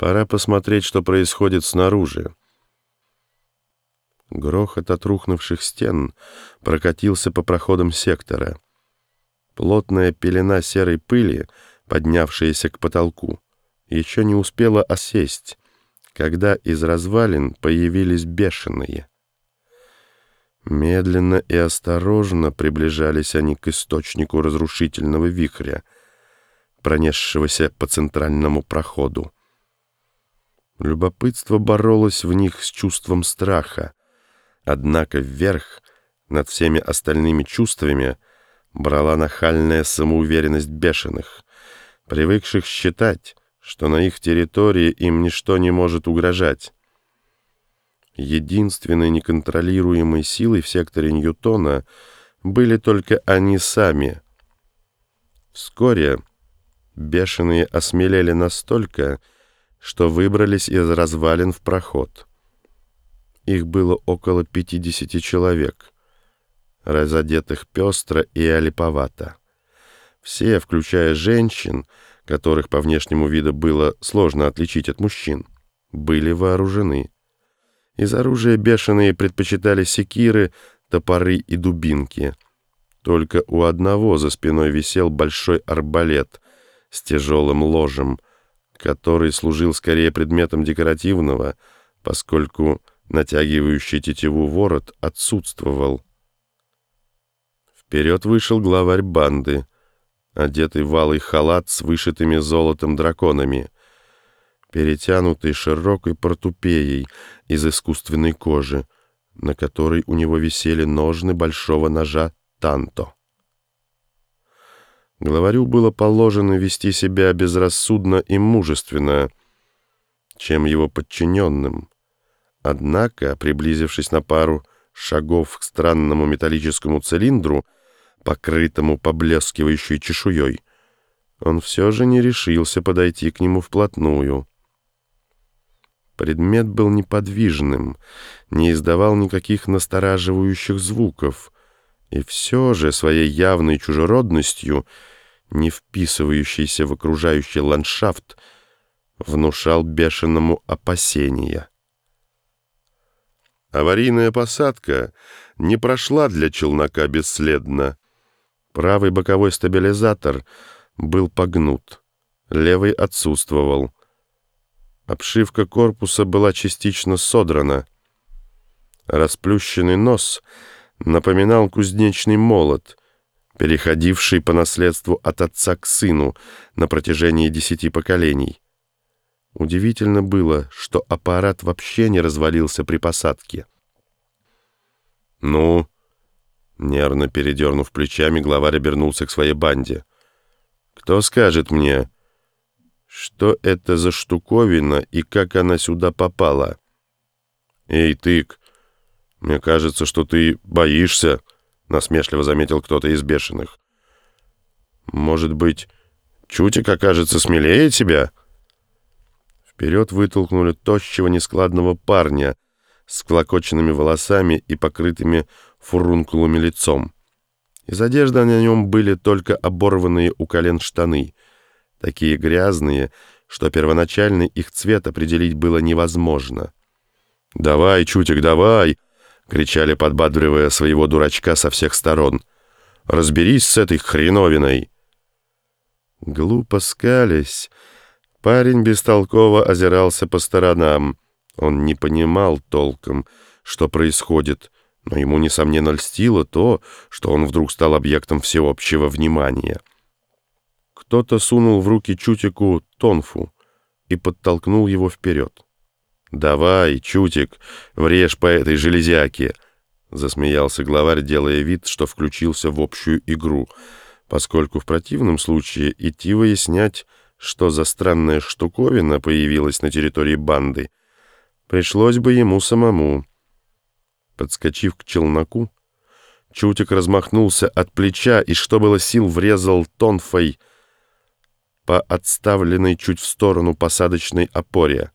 Пора посмотреть, что происходит снаружи. Грохот от рухнувших стен прокатился по проходам сектора. Плотная пелена серой пыли, поднявшаяся к потолку, еще не успела осесть, когда из развалин появились бешеные. Медленно и осторожно приближались они к источнику разрушительного вихря, пронесшегося по центральному проходу. Любопытство боролось в них с чувством страха, однако вверх над всеми остальными чувствами брала нахальная самоуверенность бешеных, привыкших считать, что на их территории им ничто не может угрожать. Единственной неконтролируемой силой в секторе Ньютона были только они сами. Вскоре бешеные осмелели настолько, что выбрались из развалин в проход. Их было около 50 человек, разодетых пестро и олиповато. Все, включая женщин, которых по внешнему виду было сложно отличить от мужчин, были вооружены. Из оружия бешеные предпочитали секиры, топоры и дубинки. Только у одного за спиной висел большой арбалет с тяжелым ложем, который служил скорее предметом декоративного, поскольку натягивающий тетиву ворот отсутствовал. Вперед вышел главарь банды, одетый в алый халат с вышитыми золотом драконами, перетянутый широкой портупеей из искусственной кожи, на которой у него висели ножны большого ножа «Танто». Главарю было положено вести себя безрассудно и мужественно, чем его подчиненным. Однако, приблизившись на пару шагов к странному металлическому цилиндру, покрытому поблескивающей чешуей, он все же не решился подойти к нему вплотную. Предмет был неподвижным, не издавал никаких настораживающих звуков, и все же своей явной чужеродностью, не вписывающейся в окружающий ландшафт, внушал бешеному опасения. Аварийная посадка не прошла для челнока бесследно. Правый боковой стабилизатор был погнут, левый отсутствовал. Обшивка корпуса была частично содрана. Расплющенный нос напоминал кузнечный молот, переходивший по наследству от отца к сыну на протяжении десяти поколений. Удивительно было, что аппарат вообще не развалился при посадке. «Ну?» Нервно передернув плечами, главарь обернулся к своей банде. «Кто скажет мне, что это за штуковина и как она сюда попала?» «Эй, тык, мне кажется, что ты боишься», — насмешливо заметил кто-то из бешеных. «Может быть, Чутик окажется смелее тебя?» Вперед вытолкнули тощего нескладного парня с клокоченными волосами и покрытыми фурункулами лицом. Из одежды на нем были только оборванные у колен штаны, такие грязные, что первоначальный их цвет определить было невозможно. «Давай, Чутик, давай!» — кричали, подбадривая своего дурачка со всех сторон. «Разберись с этой хреновиной!» Глупо скались, парень бестолково озирался по сторонам. Он не понимал толком, что происходит, но ему, несомненно, льстило то, что он вдруг стал объектом всеобщего внимания. Кто-то сунул в руки Чутику тонфу и подтолкнул его вперед. «Давай, Чутик, врежь по этой железяке!» Засмеялся главарь, делая вид, что включился в общую игру, поскольку в противном случае идти выяснять, что за странная штуковина появилась на территории банды, пришлось бы ему самому. Подскочив к челноку, Чутик размахнулся от плеча и, что было сил, врезал тонфой по отставленной чуть в сторону посадочной опоре.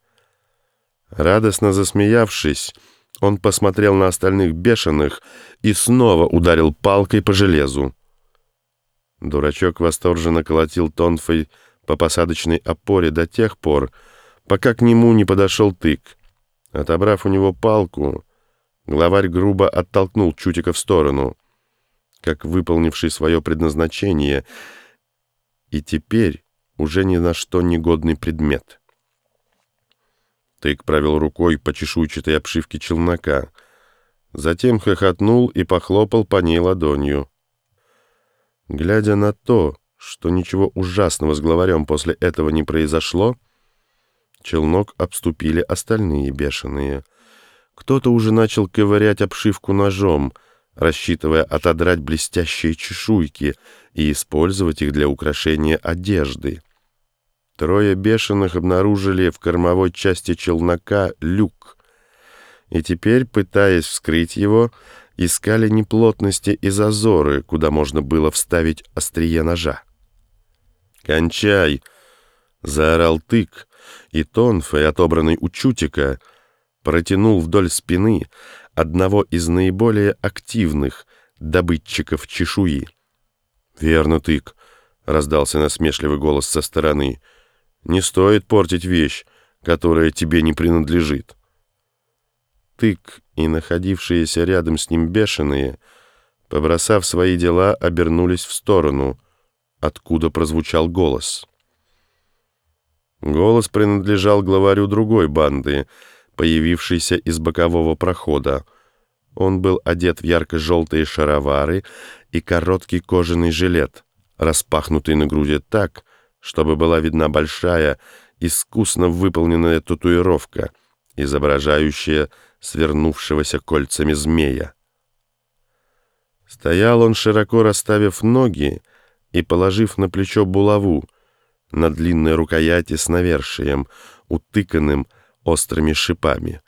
Радостно засмеявшись, он посмотрел на остальных бешеных и снова ударил палкой по железу. Дурачок восторженно колотил тонфой по посадочной опоре до тех пор, пока к нему не подошел тык. Отобрав у него палку, главарь грубо оттолкнул Чутика в сторону, как выполнивший свое предназначение, и теперь уже ни на что негодный предмет. Тык провел рукой по чешуйчатой обшивке челнока, затем хохотнул и похлопал по ней ладонью. Глядя на то, что ничего ужасного с главарем после этого не произошло, челнок обступили остальные бешеные. Кто-то уже начал ковырять обшивку ножом, рассчитывая отодрать блестящие чешуйки и использовать их для украшения одежды. Трое бешеных обнаружили в кормовой части челнока люк, и теперь, пытаясь вскрыть его, искали неплотности и зазоры, куда можно было вставить острие ножа. «Кончай!» — заорал тык, и Тонфой, отобранный у Чутика, протянул вдоль спины одного из наиболее активных добытчиков чешуи. «Верно, тык!» — раздался насмешливый голос со стороны. «Не стоит портить вещь, которая тебе не принадлежит». Тык и находившиеся рядом с ним бешеные, побросав свои дела, обернулись в сторону, откуда прозвучал голос. Голос принадлежал главарю другой банды, появившейся из бокового прохода. Он был одет в ярко-желтые шаровары и короткий кожаный жилет, распахнутый на груди так, чтобы была видна большая, искусно выполненная татуировка, изображающая свернувшегося кольцами змея. Стоял он, широко расставив ноги и положив на плечо булаву, на длинной рукояти с навершием, утыканным острыми шипами.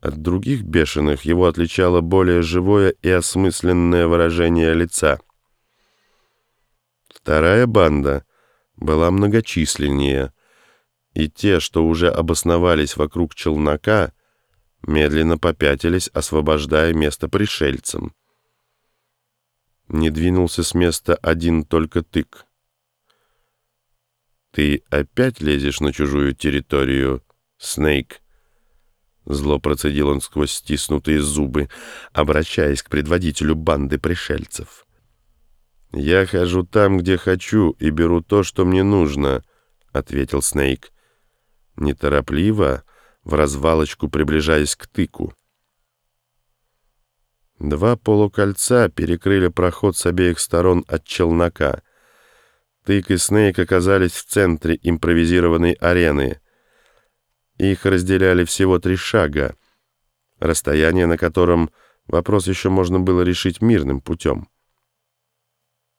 От других бешеных его отличало более живое и осмысленное выражение лица. Вторая банда была многочисленнее, и те, что уже обосновались вокруг челнока, медленно попятились, освобождая место пришельцам. Не двинулся с места один только тык. «Ты опять лезешь на чужую территорию, Снейк?» Зло процедил он сквозь стиснутые зубы, обращаясь к предводителю банды пришельцев. «Я хожу там, где хочу, и беру то, что мне нужно», — ответил Снейк. Неторопливо, в развалочку приближаясь к тыку. Два полукольца перекрыли проход с обеих сторон от челнока. Тык и Снейк оказались в центре импровизированной арены. Их разделяли всего три шага, расстояние на котором вопрос еще можно было решить мирным путем.